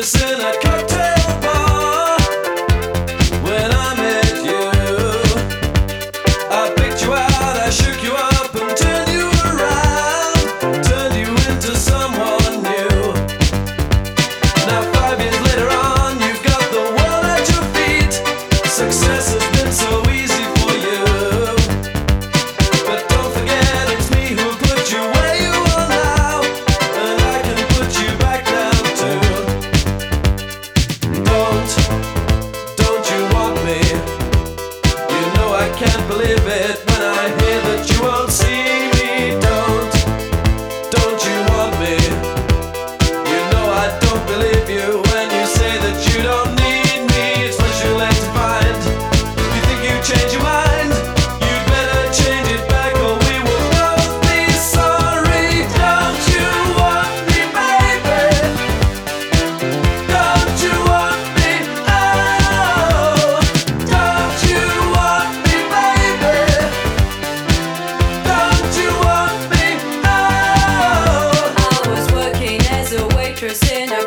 Cause